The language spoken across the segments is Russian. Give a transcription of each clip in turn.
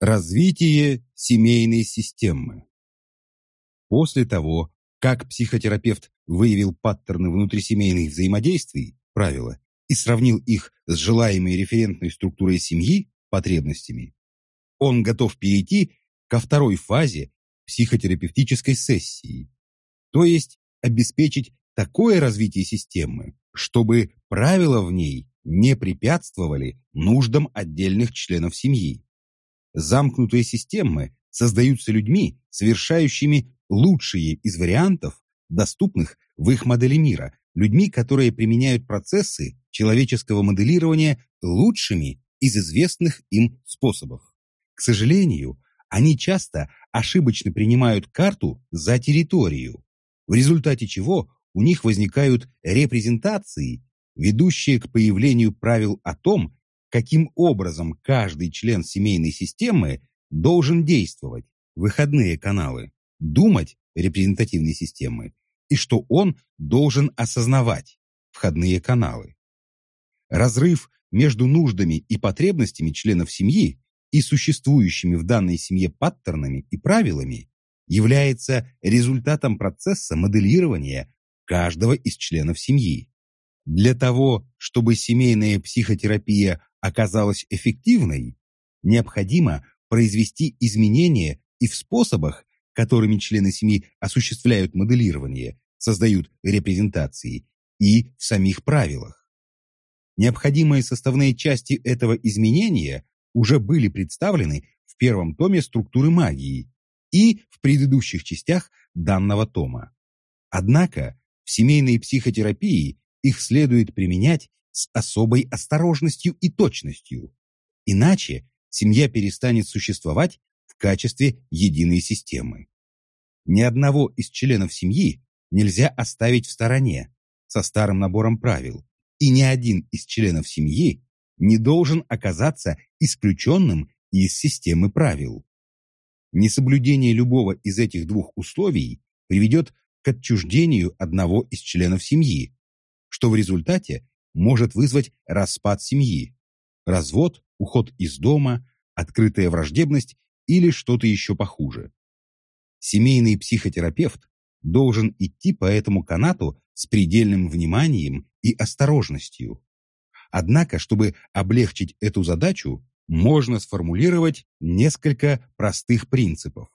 Развитие семейной системы. После того, как психотерапевт выявил паттерны внутрисемейных взаимодействий, правила, и сравнил их с желаемой референтной структурой семьи, потребностями, он готов перейти ко второй фазе психотерапевтической сессии, то есть обеспечить такое развитие системы, чтобы правила в ней не препятствовали нуждам отдельных членов семьи. Замкнутые системы создаются людьми, совершающими лучшие из вариантов, доступных в их модели мира, людьми, которые применяют процессы человеческого моделирования лучшими из известных им способов. К сожалению, они часто ошибочно принимают карту за территорию, в результате чего у них возникают репрезентации, ведущие к появлению правил о том, каким образом каждый член семейной системы должен действовать, выходные каналы, думать репрезентативной системы, и что он должен осознавать входные каналы. Разрыв между нуждами и потребностями членов семьи и существующими в данной семье паттернами и правилами является результатом процесса моделирования каждого из членов семьи. Для того, чтобы семейная психотерапия оказалась эффективной, необходимо произвести изменения и в способах, которыми члены семьи осуществляют моделирование, создают репрезентации, и в самих правилах. Необходимые составные части этого изменения уже были представлены в первом томе структуры магии и в предыдущих частях данного тома. Однако в семейной психотерапии их следует применять с особой осторожностью и точностью. Иначе семья перестанет существовать в качестве единой системы. Ни одного из членов семьи нельзя оставить в стороне со старым набором правил, и ни один из членов семьи не должен оказаться исключенным из системы правил. Несоблюдение любого из этих двух условий приведет к отчуждению одного из членов семьи, что в результате может вызвать распад семьи, развод, уход из дома, открытая враждебность или что-то еще похуже. Семейный психотерапевт должен идти по этому канату с предельным вниманием и осторожностью. Однако, чтобы облегчить эту задачу, можно сформулировать несколько простых принципов.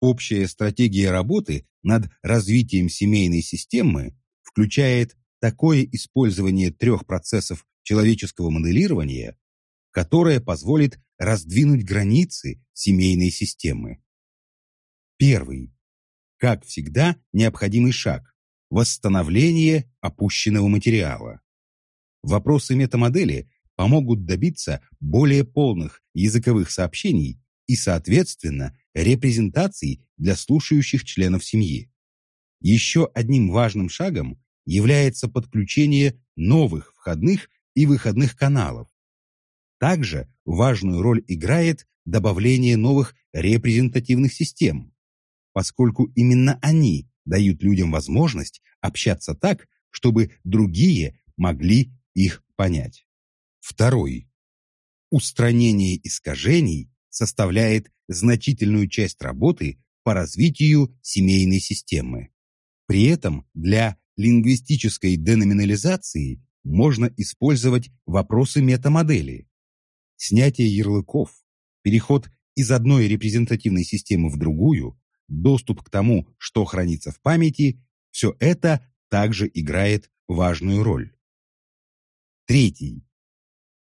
Общая стратегия работы над развитием семейной системы включает такое использование трех процессов человеческого моделирования, которое позволит раздвинуть границы семейной системы. Первый. Как всегда, необходимый шаг – восстановление опущенного материала. Вопросы метамодели помогут добиться более полных языковых сообщений и, соответственно, репрезентаций для слушающих членов семьи. Еще одним важным шагом является подключение новых входных и выходных каналов. Также важную роль играет добавление новых репрезентативных систем, поскольку именно они дают людям возможность общаться так, чтобы другие могли их понять. Второй. Устранение искажений составляет значительную часть работы по развитию семейной системы. При этом для лингвистической деноминализации можно использовать вопросы метамодели. Снятие ярлыков, переход из одной репрезентативной системы в другую, доступ к тому, что хранится в памяти, все это также играет важную роль. Третий.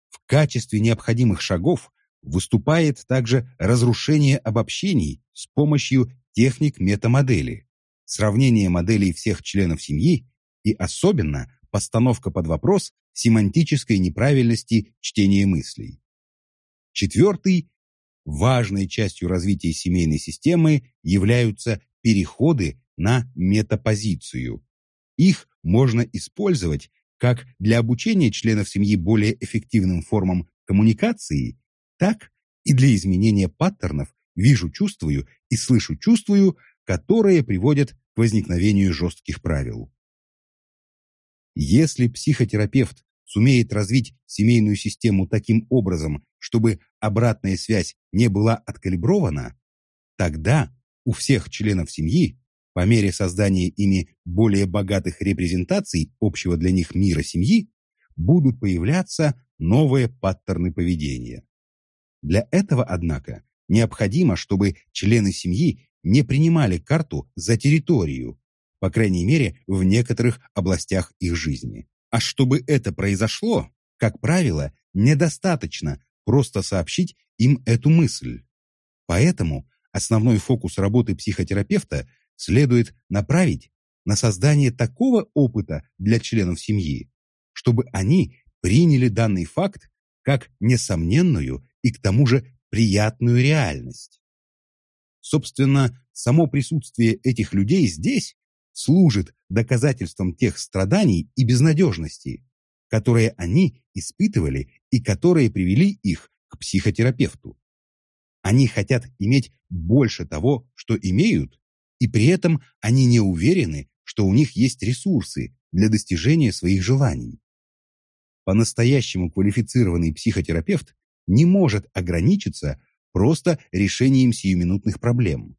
В качестве необходимых шагов выступает также разрушение обобщений с помощью техник метамодели, сравнение моделей всех членов семьи и особенно постановка под вопрос семантической неправильности чтения мыслей. Четвертый. Важной частью развития семейной системы являются переходы на метапозицию. Их можно использовать как для обучения членов семьи более эффективным формам коммуникации, так и для изменения паттернов «вижу-чувствую» и «слышу-чувствую», которые приводят к возникновению жестких правил. Если психотерапевт сумеет развить семейную систему таким образом, чтобы обратная связь не была откалибрована, тогда у всех членов семьи, по мере создания ими более богатых репрезентаций общего для них мира семьи, будут появляться новые паттерны поведения. Для этого, однако, необходимо, чтобы члены семьи не принимали карту за территорию, по крайней мере, в некоторых областях их жизни. А чтобы это произошло, как правило, недостаточно просто сообщить им эту мысль. Поэтому основной фокус работы психотерапевта следует направить на создание такого опыта для членов семьи, чтобы они приняли данный факт как несомненную и к тому же приятную реальность. Собственно, само присутствие этих людей здесь служит доказательством тех страданий и безнадежности, которые они испытывали и которые привели их к психотерапевту. Они хотят иметь больше того, что имеют, и при этом они не уверены, что у них есть ресурсы для достижения своих желаний. По-настоящему квалифицированный психотерапевт не может ограничиться просто решением сиюминутных проблем.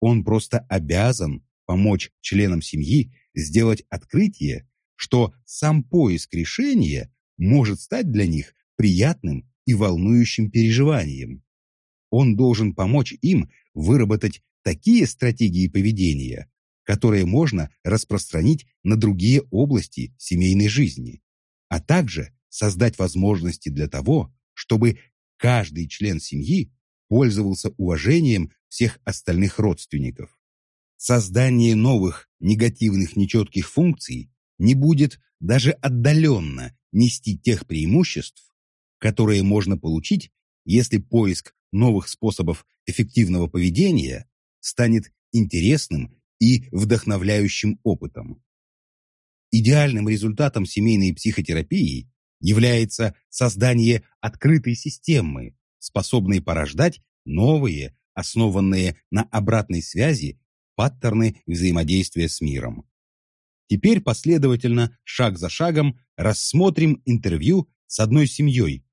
Он просто обязан помочь членам семьи сделать открытие, что сам поиск решения может стать для них приятным и волнующим переживанием. Он должен помочь им выработать такие стратегии поведения, которые можно распространить на другие области семейной жизни, а также создать возможности для того, чтобы каждый член семьи пользовался уважением всех остальных родственников. Создание новых негативных нечетких функций не будет даже отдаленно нести тех преимуществ, которые можно получить, если поиск новых способов эффективного поведения станет интересным и вдохновляющим опытом. Идеальным результатом семейной психотерапии является создание открытой системы, способной порождать новые, основанные на обратной связи, паттерны взаимодействия с миром. Теперь последовательно, шаг за шагом, рассмотрим интервью с одной семьей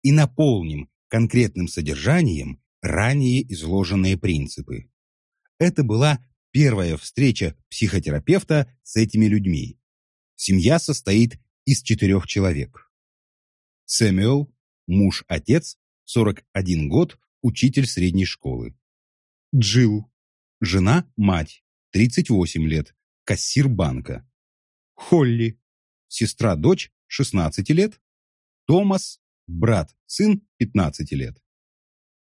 и наполним конкретным содержанием ранее изложенные принципы. Это была первая встреча психотерапевта с этими людьми. Семья состоит из четырех человек. Сэмюэл, муж-отец, 41 год, учитель средней школы. Джилл, жена, мать, 38 лет, кассир банка. Холли, сестра-дочь, 16 лет. Томас, брат, сын, 15 лет.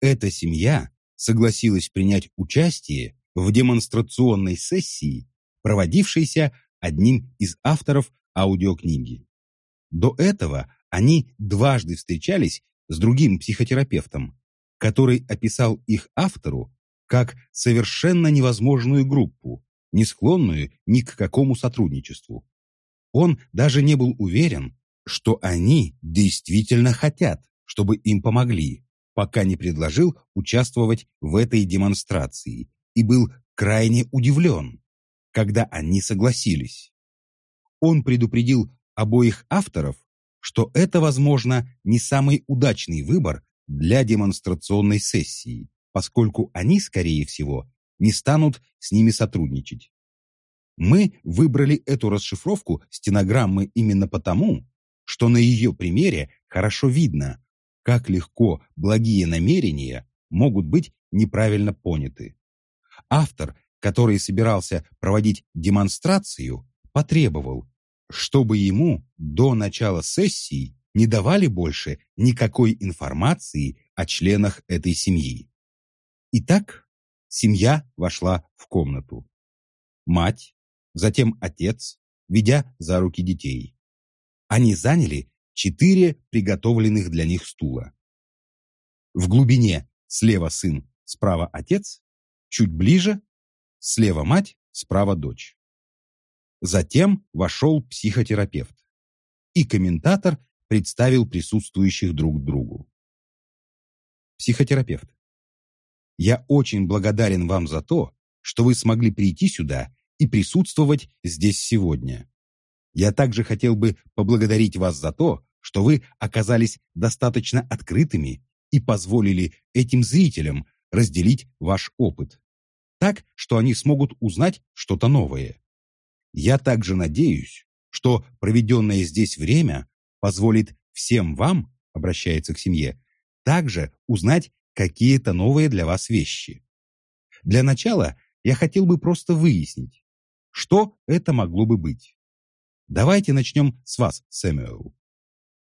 Эта семья согласилась принять участие в демонстрационной сессии, проводившейся одним из авторов аудиокниги. До этого они дважды встречались с другим психотерапевтом, который описал их автору как совершенно невозможную группу, не склонную ни к какому сотрудничеству. Он даже не был уверен, что они действительно хотят, чтобы им помогли, пока не предложил участвовать в этой демонстрации и был крайне удивлен, когда они согласились. Он предупредил обоих авторов, что это, возможно, не самый удачный выбор для демонстрационной сессии, поскольку они, скорее всего, не станут с ними сотрудничать. Мы выбрали эту расшифровку стенограммы именно потому, что на ее примере хорошо видно, как легко благие намерения могут быть неправильно поняты. Автор, который собирался проводить демонстрацию, потребовал, чтобы ему до начала сессии не давали больше никакой информации о членах этой семьи. Итак, семья вошла в комнату. Мать, затем отец, ведя за руки детей. Они заняли четыре приготовленных для них стула. В глубине слева сын, справа отец, чуть ближе слева мать, справа дочь. Затем вошел психотерапевт, и комментатор представил присутствующих друг другу. Психотерапевт. Я очень благодарен вам за то, что вы смогли прийти сюда и присутствовать здесь сегодня. Я также хотел бы поблагодарить вас за то, что вы оказались достаточно открытыми и позволили этим зрителям разделить ваш опыт, так, что они смогут узнать что-то новое. Я также надеюсь, что проведенное здесь время позволит всем вам, обращается к семье, также узнать какие-то новые для вас вещи. Для начала я хотел бы просто выяснить, что это могло бы быть. Давайте начнем с вас, Сэмюэл.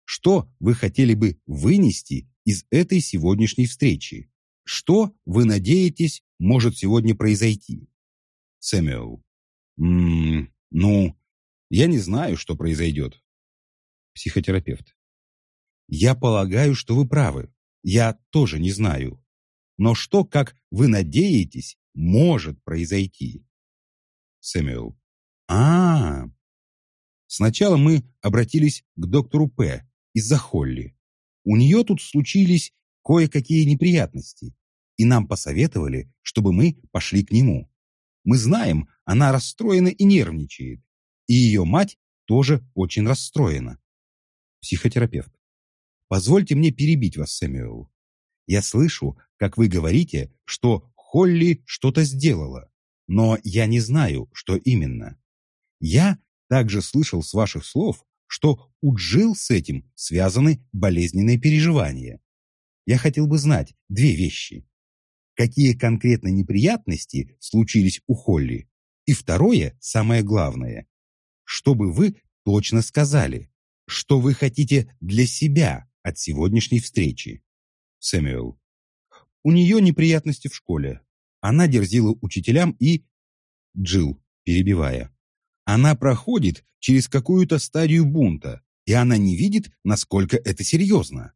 Что вы хотели бы вынести из этой сегодняшней встречи? Что вы надеетесь может сегодня произойти? Сэмюэл. М ну, я не знаю, что произойдет. Психотерапевт. Я полагаю, что вы правы. Я тоже не знаю. Но что, как вы надеетесь, может произойти? Сэмюэл. А, -а, а Сначала мы обратились к доктору П. из-за Холли. У нее тут случились кое-какие неприятности, и нам посоветовали, чтобы мы пошли к нему. Мы знаем, она расстроена и нервничает, и ее мать тоже очень расстроена. Психотерапевт. Позвольте мне перебить вас, Сэмюэл. Я слышу, как вы говорите, что Холли что-то сделала, но я не знаю, что именно. Я также слышал с ваших слов, что у Джил с этим связаны болезненные переживания. Я хотел бы знать две вещи. Какие конкретно неприятности случились у Холли? И второе, самое главное, чтобы вы точно сказали, что вы хотите для себя от сегодняшней встречи. Сэмюэл. У нее неприятности в школе. Она дерзила учителям и... Джил, перебивая. Она проходит через какую-то стадию бунта, и она не видит, насколько это серьезно.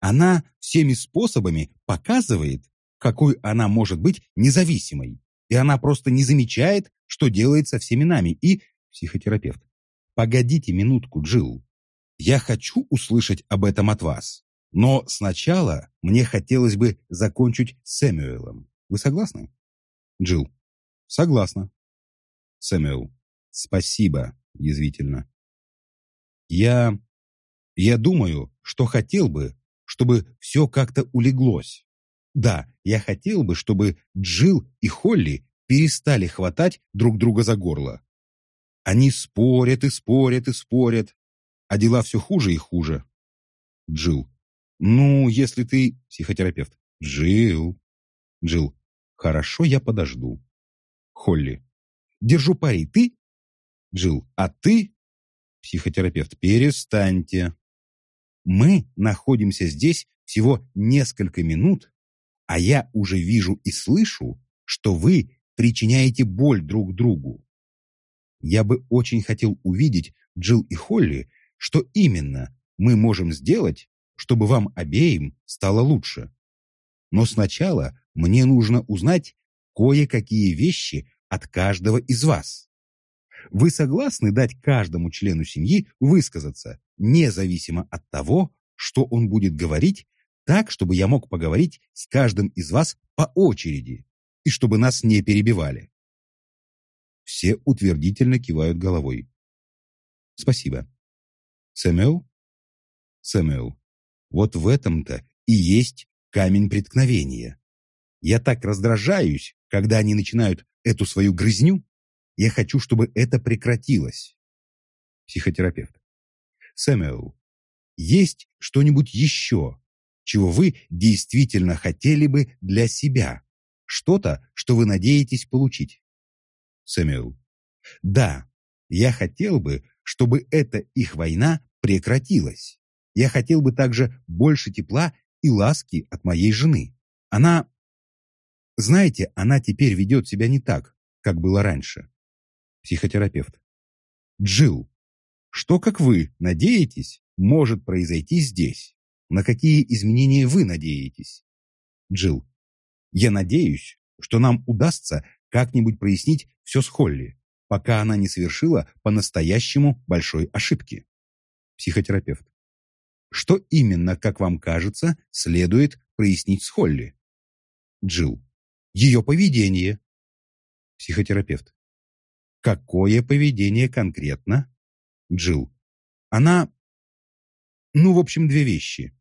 Она всеми способами показывает, какой она может быть независимой, и она просто не замечает, что делает со всеми нами. И психотерапевт. Погодите минутку, Джилл. Я хочу услышать об этом от вас. Но сначала мне хотелось бы закончить с Сэмюэлом. Вы согласны? Джилл. Согласна. Сэмюэл. Спасибо, язвительно. Я... Я думаю, что хотел бы, чтобы все как-то улеглось. Да, я хотел бы, чтобы Джилл и Холли перестали хватать друг друга за горло. Они спорят и спорят и спорят, а дела все хуже и хуже. Джилл. Ну, если ты... Психотерапевт. Джилл. Джилл. Хорошо, я подожду. Холли. Держу пари, ты Джилл, а ты? Психотерапевт, перестаньте. Мы находимся здесь всего несколько минут, а я уже вижу и слышу, что вы причиняете боль друг другу. Я бы очень хотел увидеть, Джилл и Холли, что именно мы можем сделать, чтобы вам обеим стало лучше. Но сначала мне нужно узнать кое-какие вещи от каждого из вас. Вы согласны дать каждому члену семьи высказаться, независимо от того, что он будет говорить, так, чтобы я мог поговорить с каждым из вас по очереди и чтобы нас не перебивали? Все утвердительно кивают головой. Спасибо. Сэмюэл? Сэмюэл, вот в этом-то и есть камень преткновения. Я так раздражаюсь, когда они начинают эту свою грызню, я хочу, чтобы это прекратилось. Психотерапевт. Сэмюэл, есть что-нибудь еще, чего вы действительно хотели бы для себя? Что-то, что вы надеетесь получить? Сэмюэл. Да, я хотел бы, чтобы эта их война прекратилась. Я хотел бы также больше тепла и ласки от моей жены. Она... Знаете, она теперь ведет себя не так, как было раньше психотерапевт. Джилл, что, как вы надеетесь, может произойти здесь? На какие изменения вы надеетесь? Джилл, я надеюсь, что нам удастся как-нибудь прояснить все с Холли, пока она не совершила по-настоящему большой ошибки. Психотерапевт. Что именно, как вам кажется, следует прояснить с Холли? Джилл. Ее поведение. Психотерапевт. Какое поведение конкретно? Джилл. Она... Ну, в общем, две вещи.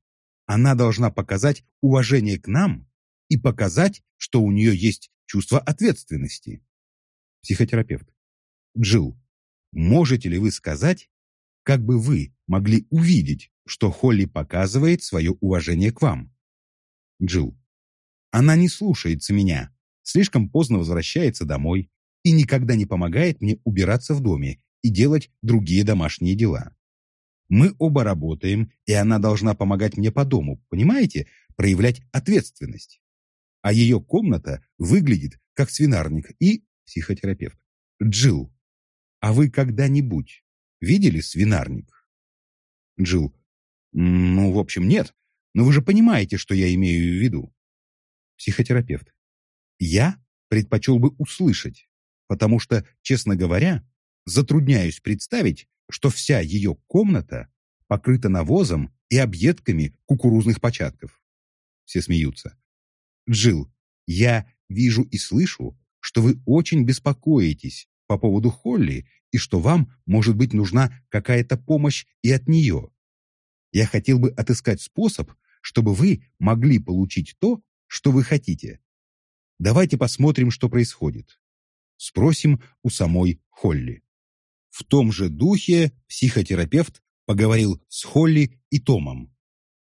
Она должна показать уважение к нам и показать, что у нее есть чувство ответственности. Психотерапевт. Джилл, можете ли вы сказать, как бы вы могли увидеть, что Холли показывает свое уважение к вам? Джилл. Она не слушается меня, слишком поздно возвращается домой и никогда не помогает мне убираться в доме и делать другие домашние дела. Мы оба работаем, и она должна помогать мне по дому, понимаете, проявлять ответственность. А ее комната выглядит как свинарник и психотерапевт. Джилл, а вы когда-нибудь видели свинарник? Джилл, ну, в общем, нет, но вы же понимаете, что я имею в виду. Психотерапевт, я предпочел бы услышать, потому что, честно говоря, затрудняюсь представить, что вся ее комната покрыта навозом и объедками кукурузных початков. Все смеются. Джил, я вижу и слышу, что вы очень беспокоитесь по поводу Холли и что вам, может быть, нужна какая-то помощь и от нее. Я хотел бы отыскать способ, чтобы вы могли получить то, что вы хотите. Давайте посмотрим, что происходит. Спросим у самой Холли. В том же духе психотерапевт поговорил с Холли и Томом.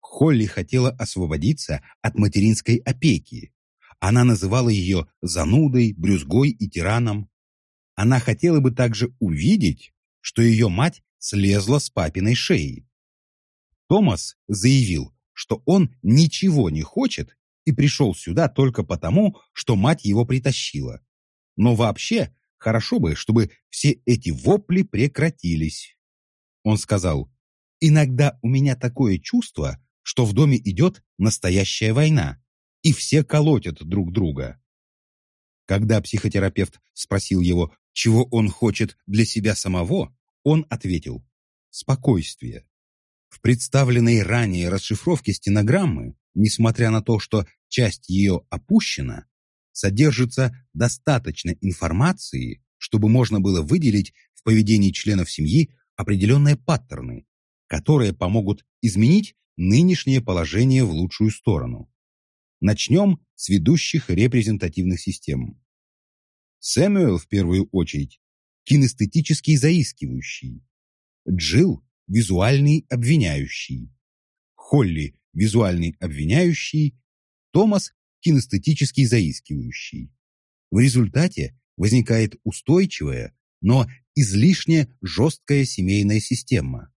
Холли хотела освободиться от материнской опеки. Она называла ее занудой, брюзгой и тираном. Она хотела бы также увидеть, что ее мать слезла с папиной шеи. Томас заявил, что он ничего не хочет и пришел сюда только потому, что мать его притащила. Но вообще Хорошо бы, чтобы все эти вопли прекратились. Он сказал, «Иногда у меня такое чувство, что в доме идет настоящая война, и все колотят друг друга». Когда психотерапевт спросил его, чего он хочет для себя самого, он ответил «Спокойствие». В представленной ранее расшифровке стенограммы, несмотря на то, что часть ее опущена, содержится достаточно информации, чтобы можно было выделить в поведении членов семьи определенные паттерны, которые помогут изменить нынешнее положение в лучшую сторону. Начнем с ведущих репрезентативных систем. Сэмюэл, в первую очередь, кинестетический заискивающий. Джилл – визуальный обвиняющий. Холли – визуальный обвиняющий. Томас кинестетически заискивающий. В результате возникает устойчивая, но излишне жесткая семейная система.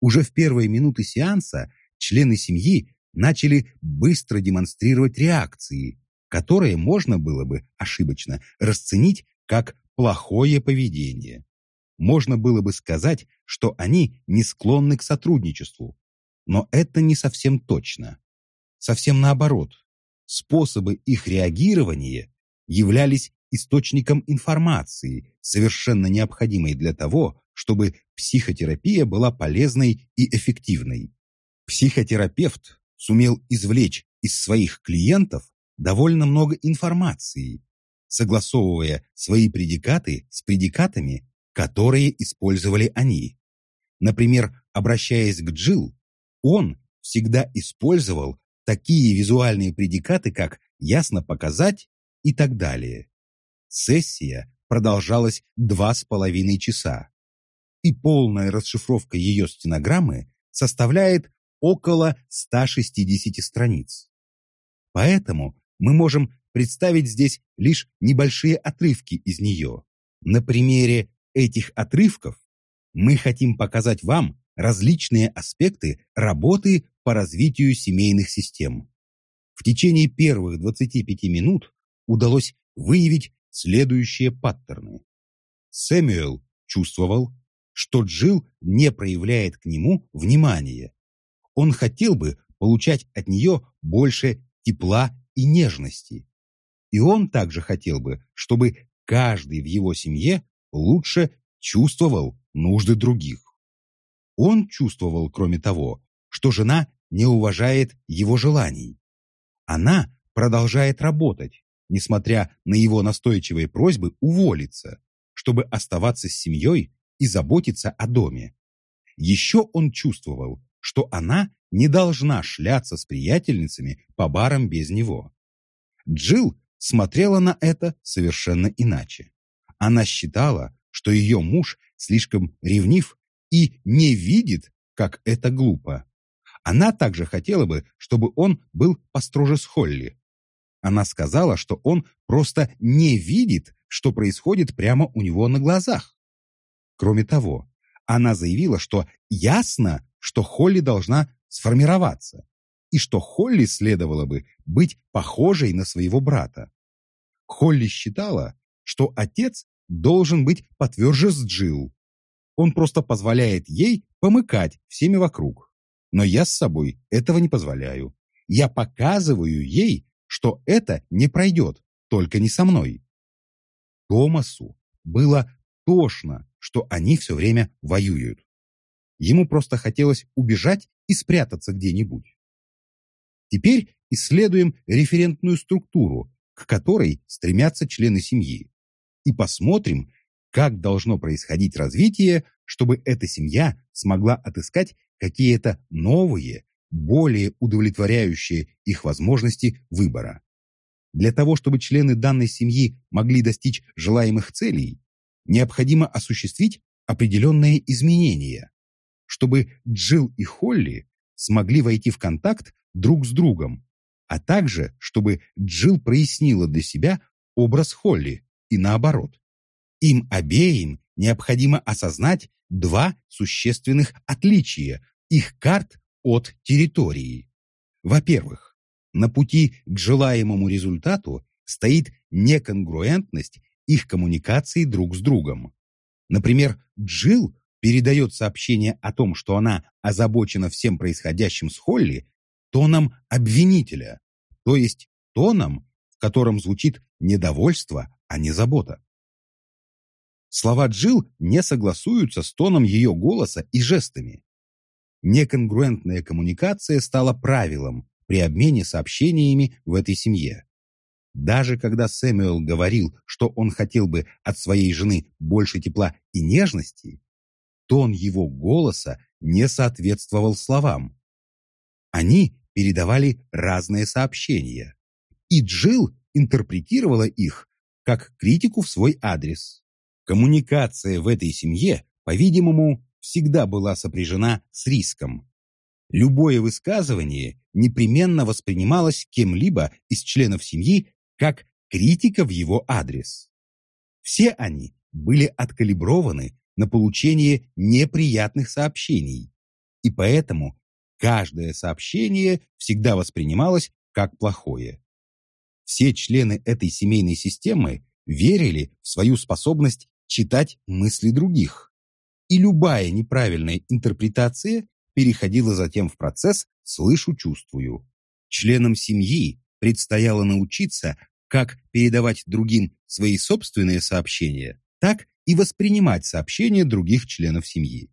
Уже в первые минуты сеанса члены семьи начали быстро демонстрировать реакции, которые можно было бы ошибочно расценить как плохое поведение. Можно было бы сказать, что они не склонны к сотрудничеству, но это не совсем точно. Совсем наоборот способы их реагирования являлись источником информации, совершенно необходимой для того, чтобы психотерапия была полезной и эффективной. Психотерапевт сумел извлечь из своих клиентов довольно много информации, согласовывая свои предикаты с предикатами, которые использовали они. Например, обращаясь к Джилл, он всегда использовал такие визуальные предикаты, как «ясно показать» и так далее. Сессия продолжалась два с половиной часа, и полная расшифровка ее стенограммы составляет около 160 страниц. Поэтому мы можем представить здесь лишь небольшие отрывки из нее. На примере этих отрывков мы хотим показать вам различные аспекты работы по развитию семейных систем. В течение первых 25 минут удалось выявить следующие паттерны. Сэмюэл чувствовал, что Джилл не проявляет к нему внимания. Он хотел бы получать от нее больше тепла и нежности. И он также хотел бы, чтобы каждый в его семье лучше чувствовал нужды других. Он чувствовал, кроме того, что жена не уважает его желаний. Она продолжает работать, несмотря на его настойчивые просьбы уволиться, чтобы оставаться с семьей и заботиться о доме. Еще он чувствовал, что она не должна шляться с приятельницами по барам без него. Джилл смотрела на это совершенно иначе. Она считала, что ее муж слишком ревнив и не видит, как это глупо. Она также хотела бы, чтобы он был построже с Холли. Она сказала, что он просто не видит, что происходит прямо у него на глазах. Кроме того, она заявила, что ясно, что Холли должна сформироваться, и что Холли следовало бы быть похожей на своего брата. Холли считала, что отец должен быть потверже с Джилл. Он просто позволяет ей помыкать всеми вокруг. Но я с собой этого не позволяю. Я показываю ей, что это не пройдет, только не со мной. Томасу было тошно, что они все время воюют. Ему просто хотелось убежать и спрятаться где-нибудь. Теперь исследуем референтную структуру, к которой стремятся члены семьи, и посмотрим, как должно происходить развитие, чтобы эта семья смогла отыскать какие-то новые, более удовлетворяющие их возможности выбора. Для того, чтобы члены данной семьи могли достичь желаемых целей, необходимо осуществить определенные изменения, чтобы Джилл и Холли смогли войти в контакт друг с другом, а также чтобы Джилл прояснила для себя образ Холли и наоборот. Им обеим необходимо осознать два существенных отличия их карт от территории. Во-первых, на пути к желаемому результату стоит неконгруентность их коммуникации друг с другом. Например, Джилл передает сообщение о том, что она озабочена всем происходящим с Холли, тоном обвинителя, то есть тоном, в котором звучит недовольство, а не забота. Слова Джилл не согласуются с тоном ее голоса и жестами. Неконгруентная коммуникация стала правилом при обмене сообщениями в этой семье. Даже когда Сэмюэл говорил, что он хотел бы от своей жены больше тепла и нежности, тон его голоса не соответствовал словам. Они передавали разные сообщения, и Джилл интерпретировала их как критику в свой адрес. Коммуникация в этой семье, по-видимому, всегда была сопряжена с риском. Любое высказывание непременно воспринималось кем-либо из членов семьи как критика в его адрес. Все они были откалиброваны на получение неприятных сообщений, и поэтому каждое сообщение всегда воспринималось как плохое. Все члены этой семейной системы верили в свою способность читать мысли других, и любая неправильная интерпретация переходила затем в процесс «слышу-чувствую». Членам семьи предстояло научиться как передавать другим свои собственные сообщения, так и воспринимать сообщения других членов семьи.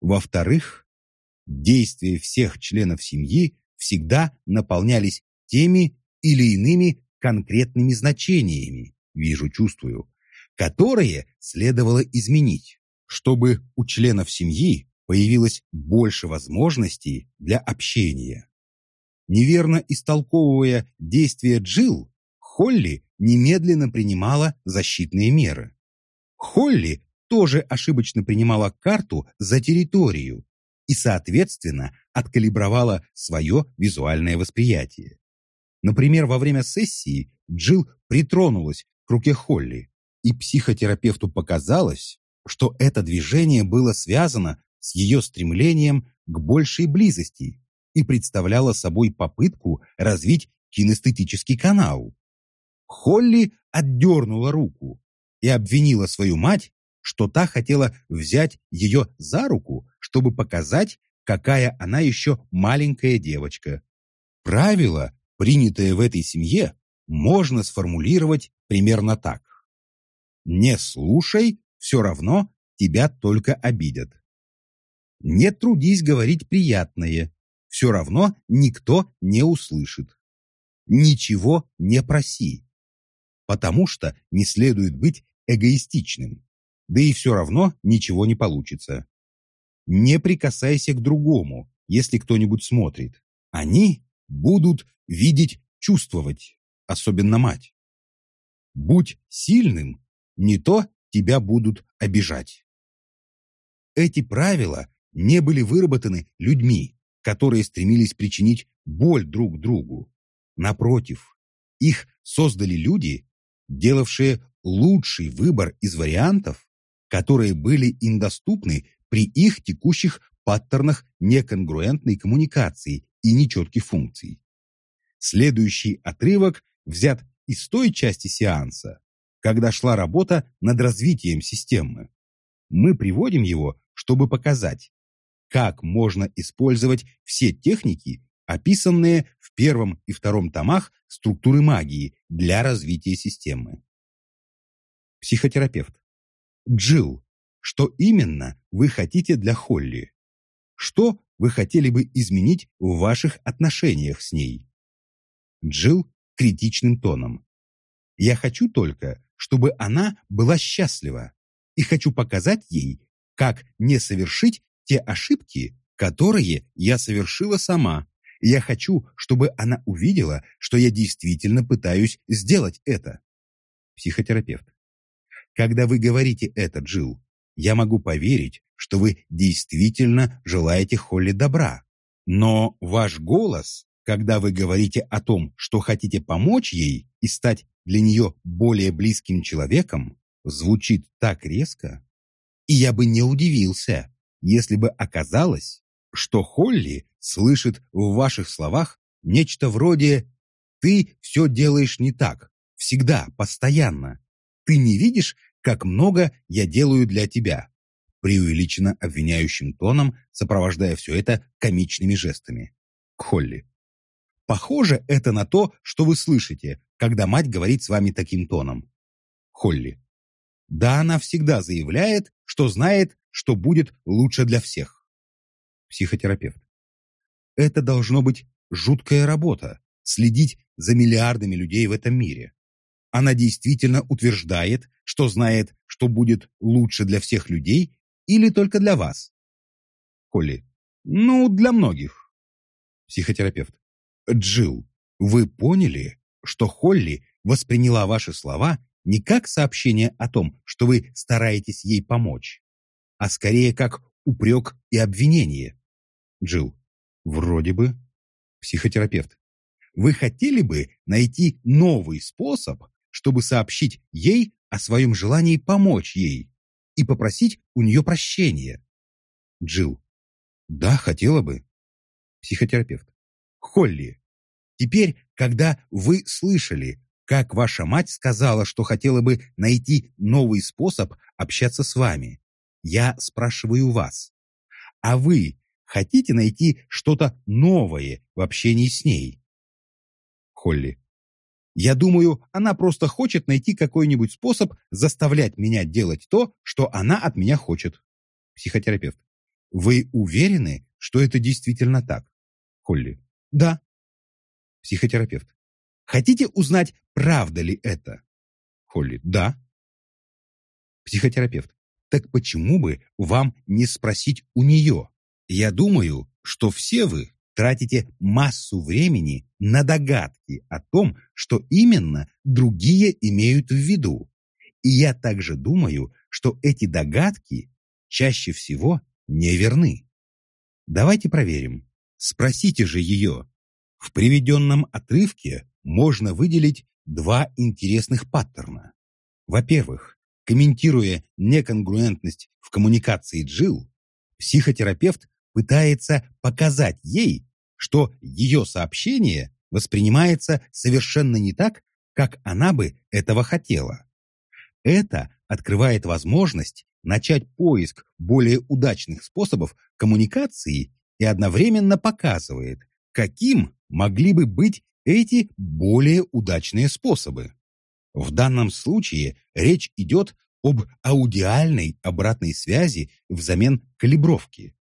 Во-вторых, действия всех членов семьи всегда наполнялись теми или иными конкретными значениями, вижу, чувствую, которые следовало изменить, чтобы у членов семьи появилось больше возможностей для общения. Неверно истолковывая действия Джилл, Холли немедленно принимала защитные меры. Холли тоже ошибочно принимала карту за территорию и, соответственно, откалибровала свое визуальное восприятие. Например, во время сессии Джилл притронулась к руке Холли, и психотерапевту показалось, что это движение было связано с ее стремлением к большей близости и представляло собой попытку развить кинестетический канал. Холли отдернула руку и обвинила свою мать, что та хотела взять ее за руку, чтобы показать, какая она еще маленькая девочка. Правило, принятое в этой семье, можно сформулировать примерно так. Не слушай, все равно тебя только обидят. Не трудись говорить приятное, все равно никто не услышит. Ничего не проси, потому что не следует быть эгоистичным. да и все равно ничего не получится. Не прикасайся к другому, если кто-нибудь смотрит. Они будут видеть, чувствовать, особенно мать. Будь сильным, не то тебя будут обижать. Эти правила не были выработаны людьми, которые стремились причинить боль друг другу. Напротив, их создали люди, делавшие лучший выбор из вариантов, которые были им доступны при их текущих паттернах неконгруентной коммуникации и нечетких функций. Следующий отрывок взят из той части сеанса, когда шла работа над развитием системы. Мы приводим его, чтобы показать, как можно использовать все техники, описанные в первом и втором томах структуры магии для развития системы. Психотерапевт. Джилл, что именно вы хотите для Холли? Что вы хотели бы изменить в ваших отношениях с ней? Джилл критичным тоном. Я хочу только, чтобы она была счастлива, и хочу показать ей, как не совершить те ошибки, которые я совершила сама. Я хочу, чтобы она увидела, что я действительно пытаюсь сделать это. Психотерапевт. Когда вы говорите это, Джилл, я могу поверить, что вы действительно желаете Холли добра. Но ваш голос, когда вы говорите о том, что хотите помочь ей и стать для нее более близким человеком, звучит так резко. И я бы не удивился, если бы оказалось, что Холли слышит в ваших словах нечто вроде «ты все делаешь не так, всегда, постоянно. Ты не видишь, как много я делаю для тебя?» преувеличенно обвиняющим тоном, сопровождая все это комичными жестами. К Холли. Похоже это на то, что вы слышите, когда мать говорит с вами таким тоном. Холли. Да, она всегда заявляет, что знает, что будет лучше для всех. Психотерапевт. Это должно быть жуткая работа, следить за миллиардами людей в этом мире. Она действительно утверждает, что знает, что будет лучше для всех людей или только для вас? Холли. Ну, для многих. Психотерапевт. Джилл, вы поняли, что Холли восприняла ваши слова не как сообщение о том, что вы стараетесь ей помочь, а скорее как упрек и обвинение. Джилл. Вроде бы. Психотерапевт. Вы хотели бы найти новый способ, чтобы сообщить ей о своем желании помочь ей и попросить у нее прощения? Джилл. Да, хотела бы. Психотерапевт. Холли, теперь, когда вы слышали, как ваша мать сказала, что хотела бы найти новый способ общаться с вами, я спрашиваю вас, а вы хотите найти что-то новое в общении с ней? Холли. Я думаю, она просто хочет найти какой-нибудь способ заставлять меня делать то, что она от меня хочет. Психотерапевт. Вы уверены, что это действительно так? Холли. Да. Психотерапевт. Хотите узнать, правда ли это? Холли. Да. Психотерапевт. Так почему бы вам не спросить у нее? Я думаю, что все вы тратите массу времени на догадки о том, что именно другие имеют в виду. И я также думаю, что эти догадки чаще всего неверны. Давайте проверим. Спросите же ее. В приведенном отрывке можно выделить два интересных паттерна. Во-первых, комментируя неконгруентность в коммуникации Джилл, психотерапевт пытается показать ей, что ее сообщение воспринимается совершенно не так, как она бы этого хотела. Это открывает возможность начать поиск более удачных способов коммуникации и одновременно показывает, каким могли бы быть эти более удачные способы. В данном случае речь идет об аудиальной обратной связи взамен калибровки.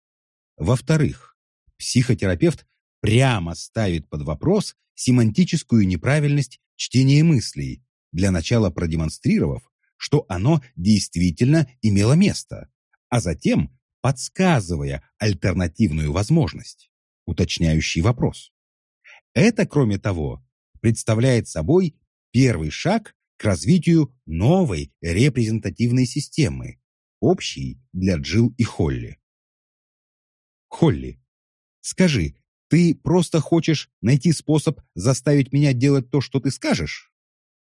Во-вторых, психотерапевт прямо ставит под вопрос семантическую неправильность чтения мыслей, для начала продемонстрировав, что оно действительно имело место, а затем подсказывая альтернативную возможность, уточняющий вопрос. Это, кроме того, представляет собой первый шаг к развитию новой репрезентативной системы, общей для Джилл и Холли. Холли, скажи, ты просто хочешь найти способ заставить меня делать то, что ты скажешь?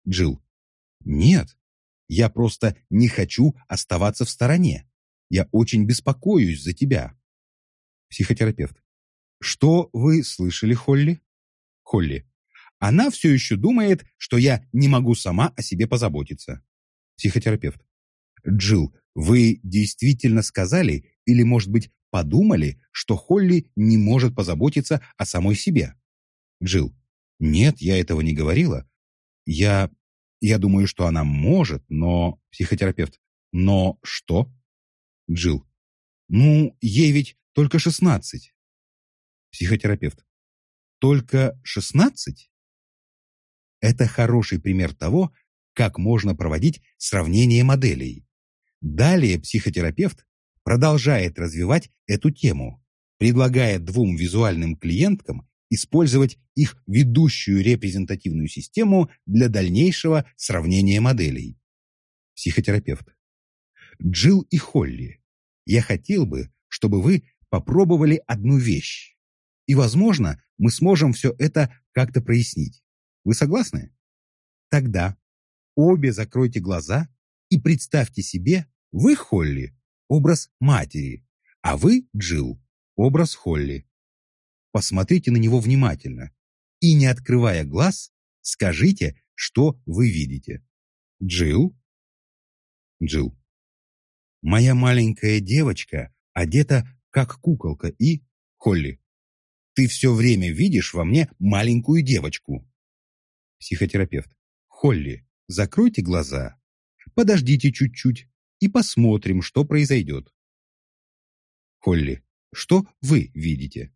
Джилл, нет, я просто не хочу оставаться в стороне. Я очень беспокоюсь за тебя. Психотерапевт. Что вы слышали, Холли? Холли. Она все еще думает, что я не могу сама о себе позаботиться. Психотерапевт. Джилл, вы действительно сказали или, может быть, подумали, что Холли не может позаботиться о самой себе? Джилл. Нет, я этого не говорила. Я... я думаю, что она может, но... Психотерапевт. Но что? Джилл. Ну, ей ведь только шестнадцать. Психотерапевт. Только шестнадцать? Это хороший пример того, как можно проводить сравнение моделей. Далее психотерапевт продолжает развивать эту тему, предлагая двум визуальным клиенткам использовать их ведущую репрезентативную систему для дальнейшего сравнения моделей. Психотерапевт. Джилл и Холли, я хотел бы, чтобы вы попробовали одну вещь. И, возможно, мы сможем все это как-то прояснить. Вы согласны? Тогда обе закройте глаза и представьте себе, вы, Холли, образ матери, а вы, Джилл, образ Холли. Посмотрите на него внимательно и, не открывая глаз, скажите, что вы видите. Джилл? Джилл. Моя маленькая девочка одета как куколка и... Холли. Ты все время видишь во мне маленькую девочку. Психотерапевт. Холли, закройте глаза. Подождите чуть-чуть и посмотрим, что произойдет. Холли, что вы видите?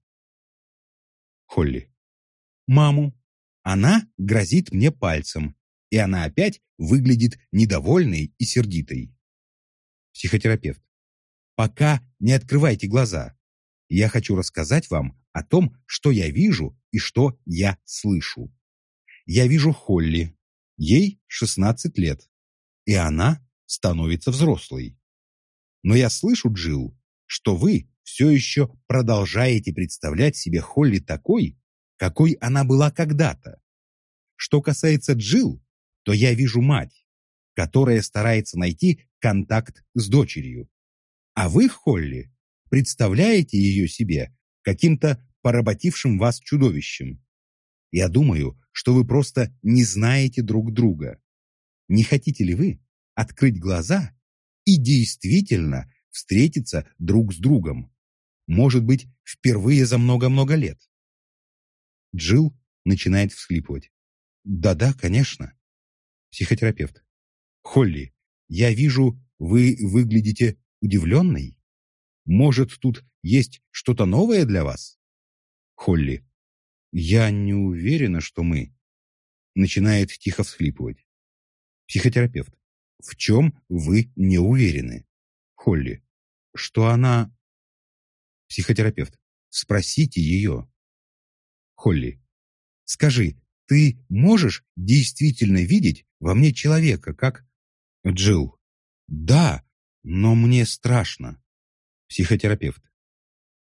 Холли. Маму. Она грозит мне пальцем, и она опять выглядит недовольной и сердитой. Психотерапевт. Пока не открывайте глаза. Я хочу рассказать вам о том, что я вижу и что я слышу. Я вижу Холли. Ей 16 лет. И она становится взрослой. Но я слышу, Джилл, что вы все еще продолжаете представлять себе Холли такой, какой она была когда-то. Что касается Джилл, то я вижу мать, которая старается найти контакт с дочерью. А вы, Холли, представляете ее себе каким-то поработившим вас чудовищем. Я думаю, что вы просто не знаете друг друга. Не хотите ли вы открыть глаза и действительно встретиться друг с другом? Может быть, впервые за много-много лет? Джилл начинает всхлипывать. Да-да, конечно. Психотерапевт. Холли, я вижу, вы выглядите удивленной. Может, тут есть что-то новое для вас? Холли. Я не уверена, что мы... Начинает тихо всхлипывать. Психотерапевт. В чем вы не уверены? Холли. Что она... Психотерапевт. Спросите ее. Холли. Скажи, ты можешь действительно видеть во мне человека, как... Джилл. Да, но мне страшно. Психотерапевт.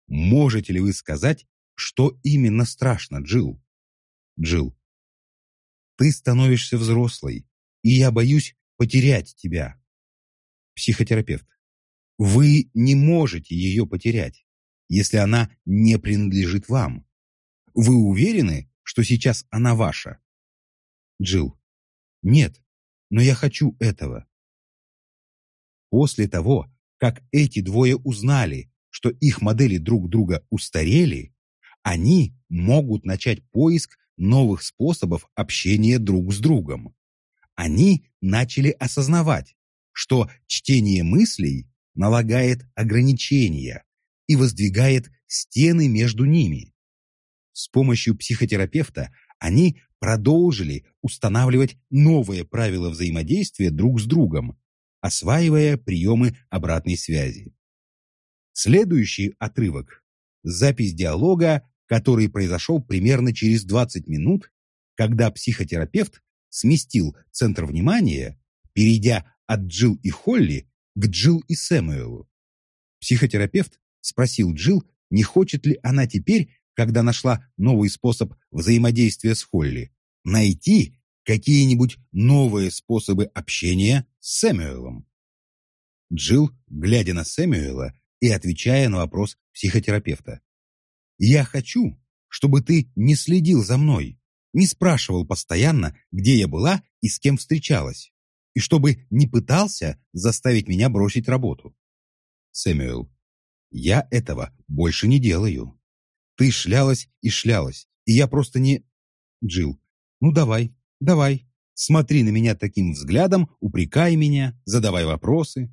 Можете ли вы сказать, что именно страшно, Джилл? Джилл. Ты становишься взрослой, и я боюсь потерять тебя. Психотерапевт. Вы не можете ее потерять, если она не принадлежит вам. Вы уверены, что сейчас она ваша? Джилл. Нет, но я хочу этого. После того, как эти двое узнали, что их модели друг друга устарели, они могут начать поиск новых способов общения друг с другом. Они начали осознавать, что чтение мыслей налагает ограничения и воздвигает стены между ними. С помощью психотерапевта они продолжили устанавливать новые правила взаимодействия друг с другом, осваивая приемы обратной связи. Следующий отрывок – запись диалога, который произошел примерно через 20 минут, когда психотерапевт сместил центр внимания, перейдя от Джилл и Холли к Джилл и Сэмюэлу. Психотерапевт спросил Джилл, не хочет ли она теперь когда нашла новый способ взаимодействия с Холли, найти какие-нибудь новые способы общения с Сэмюэлом. Джилл, глядя на Сэмюэла и отвечая на вопрос психотерапевта. «Я хочу, чтобы ты не следил за мной, не спрашивал постоянно, где я была и с кем встречалась, и чтобы не пытался заставить меня бросить работу». Сэмюэл. «Я этого больше не делаю». Ты шлялась и шлялась, и я просто не... Джил, ну давай, давай, смотри на меня таким взглядом, упрекай меня, задавай вопросы.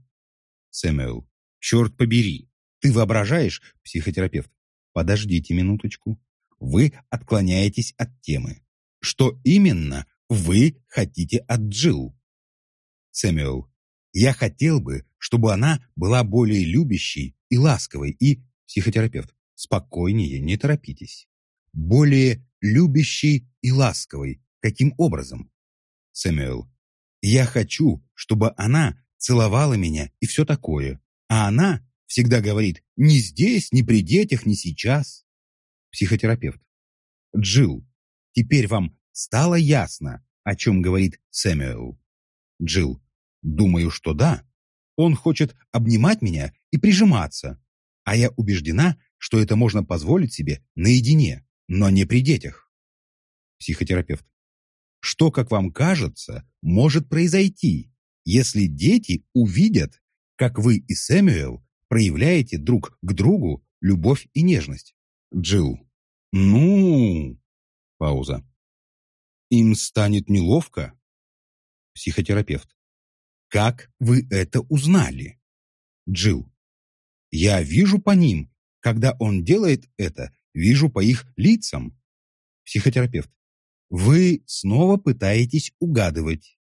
Сэмюэл, черт побери, ты воображаешь, психотерапевт? Подождите минуточку. Вы отклоняетесь от темы. Что именно вы хотите от Джил? Сэмюэл, я хотел бы, чтобы она была более любящей и ласковой, и психотерапевт. Спокойнее, не торопитесь. Более любящий и ласковый. Каким образом? Сэмюэл. Я хочу, чтобы она целовала меня и все такое. А она всегда говорит «ни здесь, ни при детях, ни сейчас». Психотерапевт. Джилл, теперь вам стало ясно, о чем говорит Сэмюэл? Джилл. Думаю, что да. Он хочет обнимать меня и прижиматься. А я убеждена, что это можно позволить себе наедине, но не при детях. Психотерапевт. Что, как вам кажется, может произойти, если дети увидят, как вы и Сэмюэл проявляете друг к другу любовь и нежность? Джилл. Ну... Пауза. Им станет неловко? Психотерапевт. Как вы это узнали? Джилл. Я вижу по ним, когда он делает это, вижу по их лицам. Психотерапевт. Вы снова пытаетесь угадывать.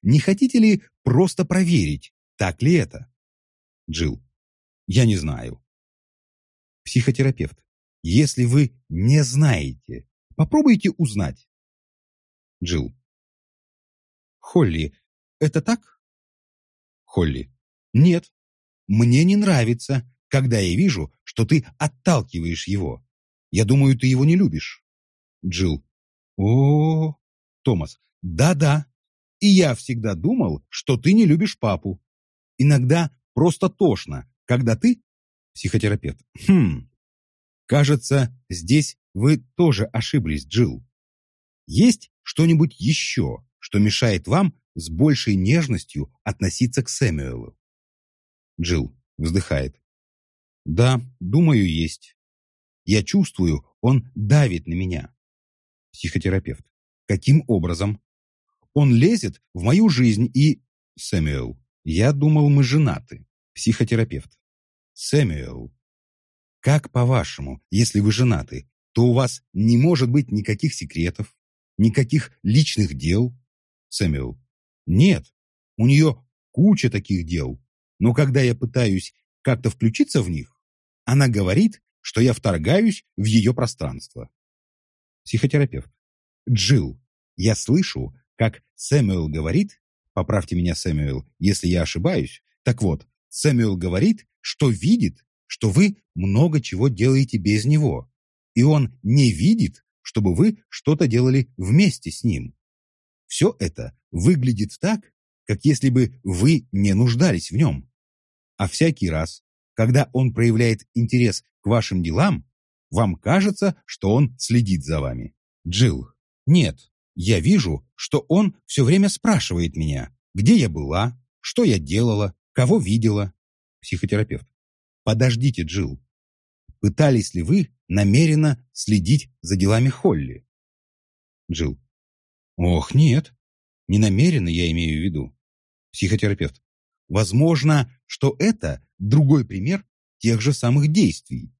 Не хотите ли просто проверить, так ли это? Джилл. Я не знаю. Психотерапевт. Если вы не знаете, попробуйте узнать. Джилл. Холли, это так? Холли. Нет. Мне не нравится, когда я вижу, что ты отталкиваешь его. Я думаю, ты его не любишь. Джилл. О, Томас. Да-да. И я всегда думал, что ты не любишь папу. Иногда просто тошно, когда ты... Психотерапевт. Хм. Кажется, здесь вы тоже ошиблись, Джилл. Есть что-нибудь еще, что мешает вам с большей нежностью относиться к Сэмюэлу? Джилл вздыхает. Да, думаю, есть. Я чувствую, он давит на меня. Психотерапевт. Каким образом? Он лезет в мою жизнь и... Сэмюэл. Я думал, мы женаты. Психотерапевт. Сэмюэл. Как по-вашему, если вы женаты, то у вас не может быть никаких секретов, никаких личных дел? Сэмюэл. Нет, у нее куча таких дел. Но когда я пытаюсь как-то включиться в них, она говорит, что я вторгаюсь в ее пространство. Психотерапевт. Джилл, я слышу, как Сэмюэл говорит, поправьте меня, Сэмюэл, если я ошибаюсь, так вот, Сэмюэл говорит, что видит, что вы много чего делаете без него, и он не видит, чтобы вы что-то делали вместе с ним. Все это выглядит так, как если бы вы не нуждались в нем. А всякий раз, когда он проявляет интерес к вашим делам, вам кажется, что он следит за вами. Джилл, нет, я вижу, что он все время спрашивает меня, где я была, что я делала, кого видела. Психотерапевт. Подождите, Джилл. Пытались ли вы намеренно следить за делами Холли? Джилл. Ох, нет. Не намеренно я имею в виду. Психотерапевт. Возможно, что это другой пример тех же самых действий.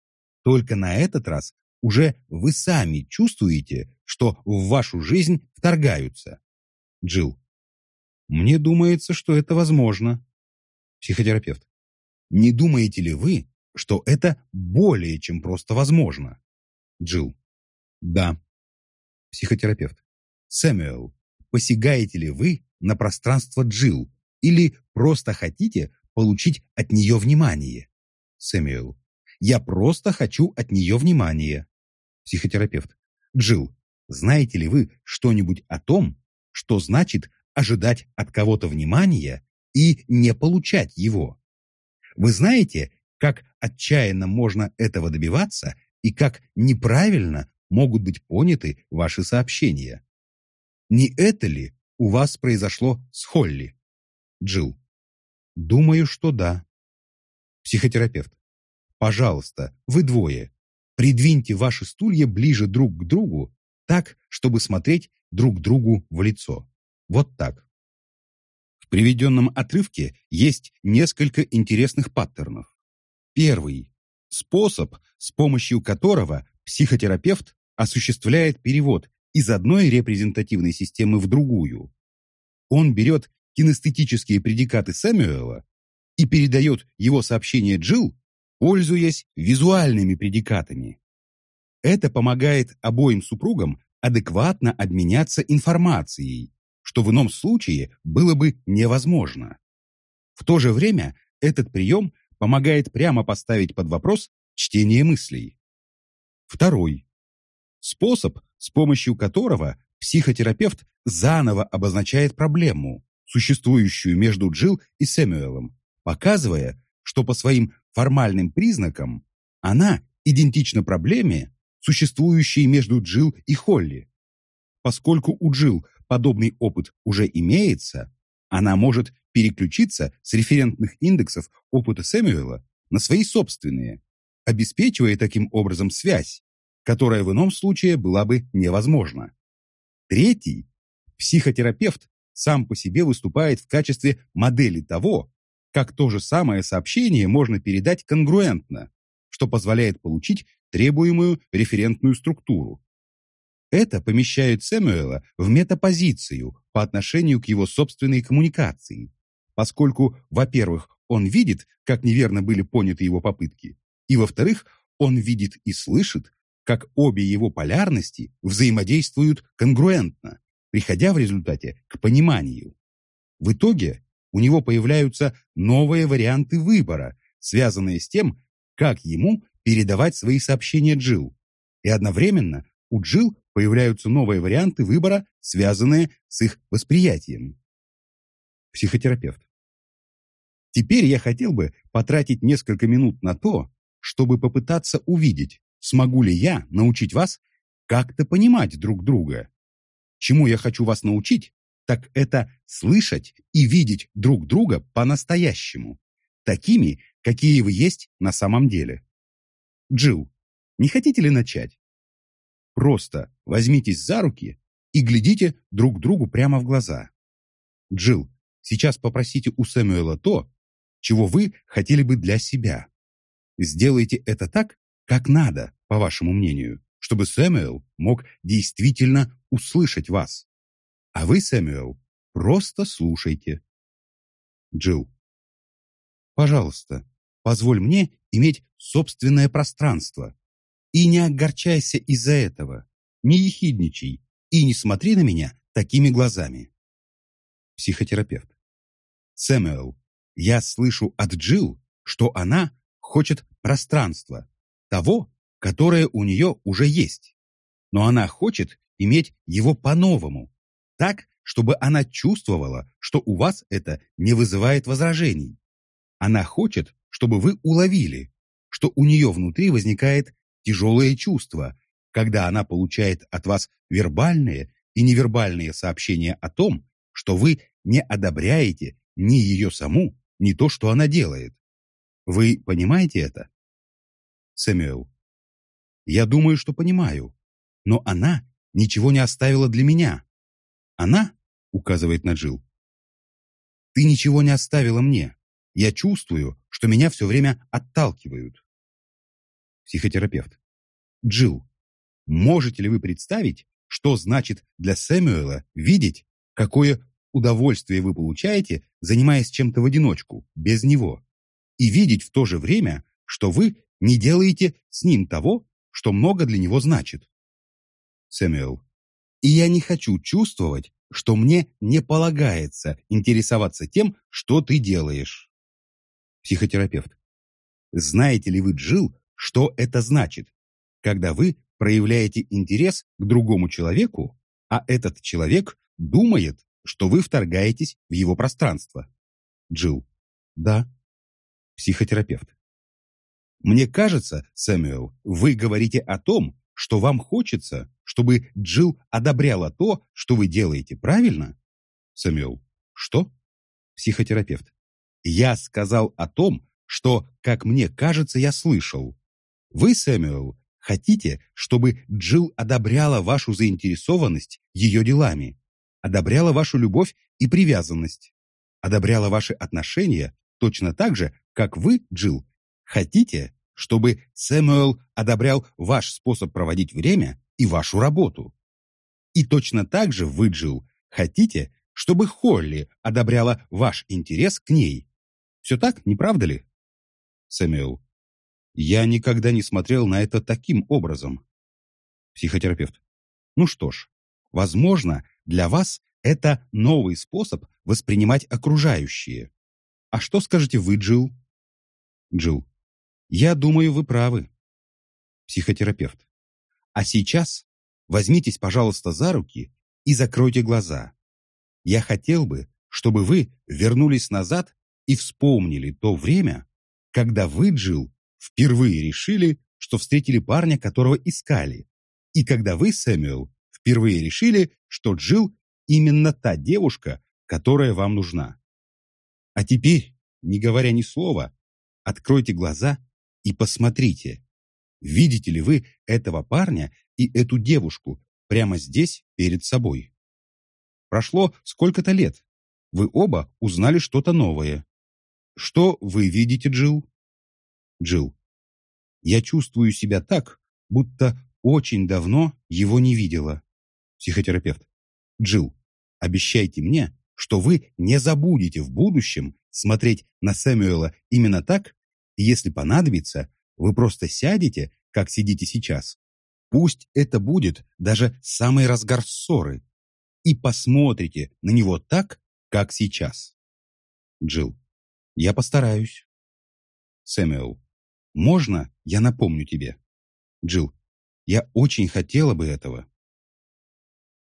Только на этот раз уже вы сами чувствуете, что в вашу жизнь вторгаются. Джилл. Мне думается, что это возможно. Психотерапевт. Не думаете ли вы, что это более чем просто возможно? Джилл. Да. Психотерапевт. Сэмюэл, посягаете ли вы на пространство Джилл или просто хотите получить от нее внимание? Сэмюэл. Я просто хочу от нее внимания. Психотерапевт. Джилл, знаете ли вы что-нибудь о том, что значит ожидать от кого-то внимания и не получать его? Вы знаете, как отчаянно можно этого добиваться и как неправильно могут быть поняты ваши сообщения? Не это ли у вас произошло с Холли? Джилл. Думаю, что да. Психотерапевт. Пожалуйста, вы двое. Придвиньте ваши стулья ближе друг к другу, так, чтобы смотреть друг другу в лицо. Вот так. Приведенном отрывке есть несколько интересных паттернов. Первый – способ, с помощью которого психотерапевт осуществляет перевод из одной репрезентативной системы в другую. Он берет кинестетические предикаты Сэмюэла и передает его сообщение Джилл пользуясь визуальными предикатами. Это помогает обоим супругам адекватно обменяться информацией, что в ином случае было бы невозможно. В то же время этот прием помогает прямо поставить под вопрос чтение мыслей. Второй. Способ, с помощью которого психотерапевт заново обозначает проблему, существующую между Джилл и Сэмюэлом, показывая, что по своим формальным признакам она идентична проблеме, существующей между Джилл и Холли. Поскольку у Джилл подобный опыт уже имеется, она может переключиться с референтных индексов опыта Сэмюэла на свои собственные, обеспечивая таким образом связь, которая в ином случае была бы невозможна. Третий, психотерапевт сам по себе выступает в качестве модели того, как то же самое сообщение можно передать конгруентно, что позволяет получить требуемую референтную структуру. Это помещает Сэмюэла в метапозицию по отношению к его собственной коммуникации, поскольку, во-первых, он видит, как неверно были поняты его попытки, и, во-вторых, он видит и слышит, как обе его полярности взаимодействуют конгруентно, приходя в результате к пониманию. В итоге у него появляются новые варианты выбора, связанные с тем, как ему передавать свои сообщения Джилл. И одновременно у Джилл появляются новые варианты выбора, связанные с их восприятием. Психотерапевт. Теперь я хотел бы потратить несколько минут на то, чтобы попытаться увидеть, смогу ли я научить вас как-то понимать друг друга. Чему я хочу вас научить, так это слышать и видеть друг друга по-настоящему, такими, какие вы есть на самом деле. Джилл, не хотите ли начать? Просто возьмитесь за руки и глядите друг другу прямо в глаза. Джилл, сейчас попросите у Сэмюэла то, чего вы хотели бы для себя. Сделайте это так, как надо, по вашему мнению, чтобы Сэмюэл мог действительно услышать вас. А вы, Сэмюэл, просто слушайте. Джилл. Пожалуйста, позволь мне иметь собственное пространство. И не огорчайся из-за этого. Не ехидничай и не смотри на меня такими глазами. Психотерапевт. Сэмюэл, я слышу от Джилл, что она хочет пространства, того, которое у нее уже есть. Но она хочет иметь его по-новому, так, чтобы она чувствовала, что у вас это не вызывает возражений. Она хочет, чтобы вы уловили, что у нее внутри возникает тяжелое чувство, когда она получает от вас вербальные и невербальные сообщения о том, что вы не одобряете ни ее саму, ни то, что она делает. Вы понимаете это? Сэмюэл. Я думаю, что понимаю, но она ничего не оставила для меня. Она указывает на Джил. Ты ничего не оставила мне. Я чувствую, что меня все время отталкивают. Психотерапевт. Джил, можете ли вы представить, что значит для Сэмюэла видеть, какое удовольствие вы получаете, занимаясь чем-то в одиночку, без него, и видеть в то же время, что вы не делаете с ним того, что много для него значит? Сэмюэл. И я не хочу чувствовать, что мне не полагается интересоваться тем, что ты делаешь. Психотерапевт. Знаете ли вы, Джил, что это значит, когда вы проявляете интерес к другому человеку, а этот человек думает, что вы вторгаетесь в его пространство? Джил. Да. Психотерапевт. Мне кажется, Сэмюэл, вы говорите о том, что вам хочется, чтобы Джилл одобряла то, что вы делаете, правильно? Сэмюэл. Что? Психотерапевт. Я сказал о том, что, как мне кажется, я слышал. Вы, Сэмюэл, хотите, чтобы Джилл одобряла вашу заинтересованность ее делами, одобряла вашу любовь и привязанность, одобряла ваши отношения точно так же, как вы, Джилл, хотите, чтобы Сэмюэл одобрял ваш способ проводить время и вашу работу. И точно так же вы, Джилл, хотите, чтобы Холли одобряла ваш интерес к ней. Все так, не правда ли? Сэмюэл. Я никогда не смотрел на это таким образом. Психотерапевт. Ну что ж, возможно, для вас это новый способ воспринимать окружающие. А что скажете вы, Джилл? Джилл. Я думаю, вы правы. Психотерапевт. А сейчас возьмитесь, пожалуйста, за руки и закройте глаза. Я хотел бы, чтобы вы вернулись назад и вспомнили то время, когда вы, Джилл, впервые решили, что встретили парня, которого искали, и когда вы, Сэмюэл, впервые решили, что Джилл именно та девушка, которая вам нужна. А теперь, не говоря ни слова, откройте глаза и посмотрите, видите ли вы этого парня и эту девушку прямо здесь перед собой. Прошло сколько-то лет. Вы оба узнали что-то новое. Что вы видите, Джилл? Джилл. Я чувствую себя так, будто очень давно его не видела. Психотерапевт. Джилл, обещайте мне, что вы не забудете в будущем смотреть на Сэмюэла именно так, и если понадобится, вы просто сядете, как сидите сейчас. Пусть это будет даже самый разгар ссоры. И посмотрите на него так, как сейчас. Джилл. Я постараюсь. Сэмюэл. Можно я напомню тебе? Джилл. Я очень хотела бы этого.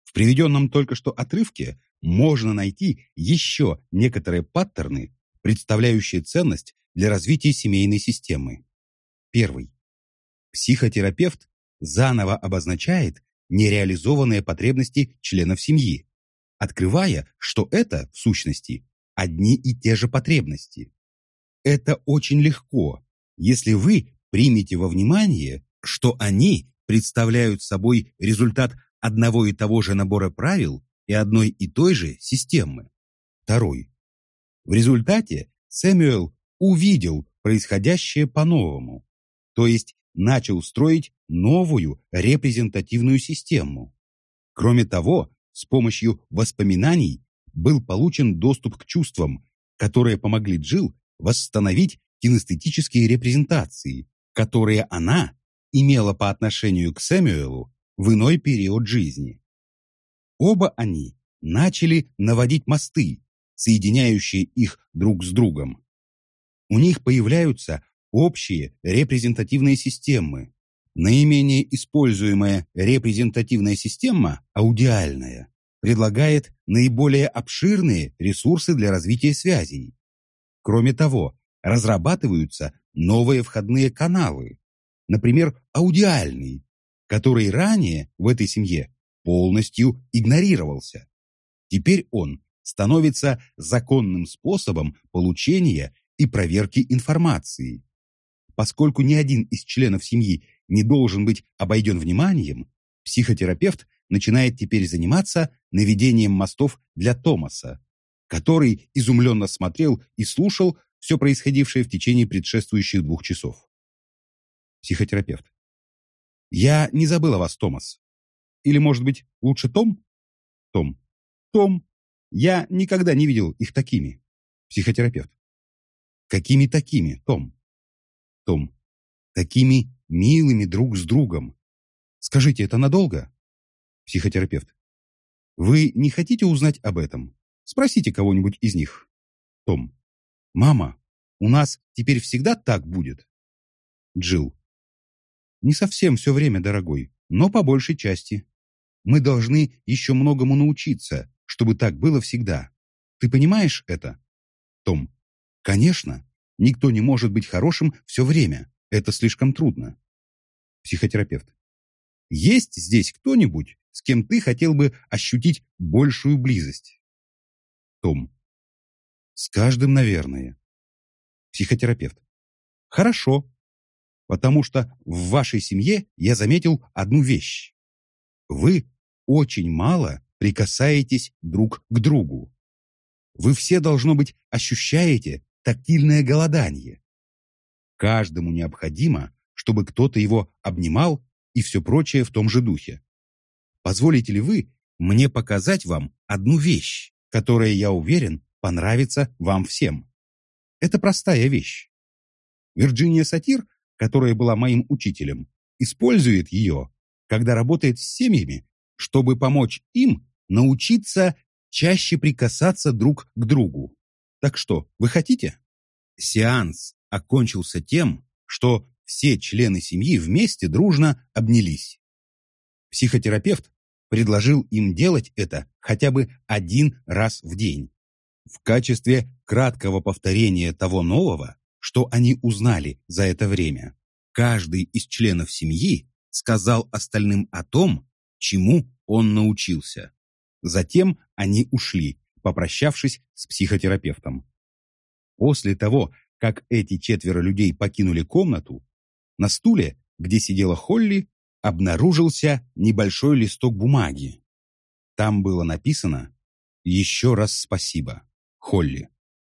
В приведенном только что отрывке можно найти еще некоторые паттерны, представляющие ценность для развития семейной системы. Первый. Психотерапевт заново обозначает нереализованные потребности членов семьи, открывая, что это, в сущности, одни и те же потребности. Это очень легко, если вы примете во внимание, что они представляют собой результат одного и того же набора правил и одной и той же системы. Второй. В результате Сэмюэл увидел происходящее по-новому, то есть начал строить новую репрезентативную систему. Кроме того, с помощью воспоминаний был получен доступ к чувствам, которые помогли Джилл восстановить кинестетические репрезентации, которые она имела по отношению к Сэмюэлу в иной период жизни. Оба они начали наводить мосты, соединяющие их друг с другом. У них появляются общие репрезентативные системы. Наименее используемая репрезентативная система, аудиальная, предлагает наиболее обширные ресурсы для развития связей. Кроме того, разрабатываются новые входные каналы, например, аудиальный, который ранее в этой семье полностью игнорировался. Теперь он становится законным способом получения и проверки информации. Поскольку ни один из членов семьи не должен быть обойден вниманием, психотерапевт начинает теперь заниматься наведением мостов для Томаса, который изумленно смотрел и слушал все происходившее в течение предшествующих двух часов. Психотерапевт. Я не забыл о вас, Томас. Или, может быть, лучше Том? Том. Том. Я никогда не видел их такими. Психотерапевт. Какими такими, Том? Том. Такими милыми друг с другом. Скажите, это надолго? Психотерапевт. Вы не хотите узнать об этом? Спросите кого-нибудь из них. Том. Мама, у нас теперь всегда так будет? Джилл. Не совсем все время, дорогой, но по большей части. Мы должны еще многому научиться, чтобы так было всегда. Ты понимаешь это? Том. Конечно. Никто не может быть хорошим все время. Это слишком трудно. Психотерапевт. Есть здесь кто-нибудь, с кем ты хотел бы ощутить большую близость? Том. С каждым, наверное. Психотерапевт. Хорошо. Потому что в вашей семье я заметил одну вещь. Вы очень мало прикасаетесь друг к другу. Вы все, должно быть, ощущаете тактильное голодание. Каждому необходимо, чтобы кто-то его обнимал и все прочее в том же духе. Позволите ли вы мне показать вам одну вещь, которая, я уверен, понравится вам всем? Это простая вещь. Вирджиния Сатир, которая была моим учителем, использует ее, когда работает с семьями, чтобы помочь им научиться чаще прикасаться друг к другу. Так что, вы хотите? Сеанс окончился тем, что все члены семьи вместе дружно обнялись. Психотерапевт предложил им делать это хотя бы один раз в день. В качестве краткого повторения того нового, что они узнали за это время, каждый из членов семьи сказал остальным о том, чему он научился. Затем они ушли, попрощавшись с психотерапевтом. После того, как эти четверо людей покинули комнату, на стуле, где сидела Холли, обнаружился небольшой листок бумаги. Там было написано «Еще раз спасибо, Холли».